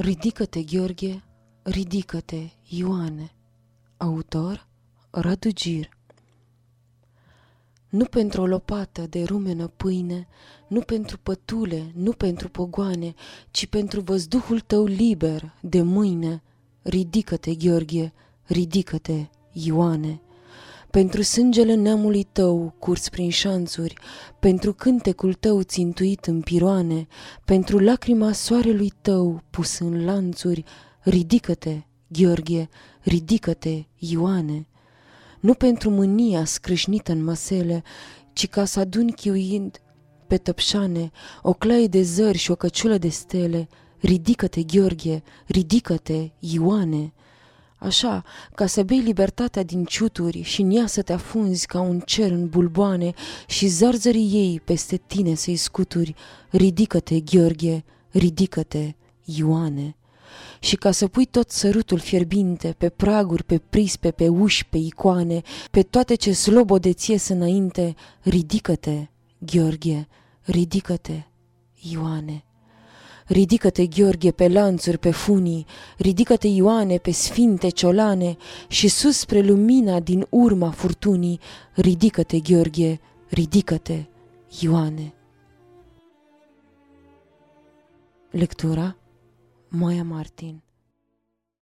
Ridică-te, Gheorghe, ridică-te, Ioane. Autor Radu Gir Nu pentru o lopată de rumenă pâine, nu pentru pătule, nu pentru pogoane, ci pentru văzduhul tău liber de mâine. Ridică-te, Gheorghe, ridică-te, Ioane pentru sângele neamului tău curs prin șanțuri, pentru cântecul tău țintuit în piroane, pentru lacrima soarelui tău pus în lanțuri, ridică-te, Gheorghe, ridică-te, Ioane, nu pentru mânia scrâșnită în măsele, ci ca să adun chiuind pe tăpșane o claie de zări și o căciulă de stele, ridică-te, Gheorghe, ridică-te, Ioane, Așa, ca să bei libertatea din ciuturi și în ea să te afunzi ca un cer în bulboane și zarzării ei peste tine să-i scuturi, ridică-te, Gheorghe, ridică-te, Ioane și ca să pui tot sărutul fierbinte pe praguri, pe prispe, pe uși, pe icoane, pe toate ce slobode ție înainte, ridică-te, Gheorghe, ridică-te, Ioane. Ridică-te, Gheorghe, pe lanțuri, pe funii, ridică-te, Ioane, pe sfinte ciolane și sus spre lumina din urma furtunii, ridică-te, Gheorghe, ridică-te, Ioane. Lectura Moia Martin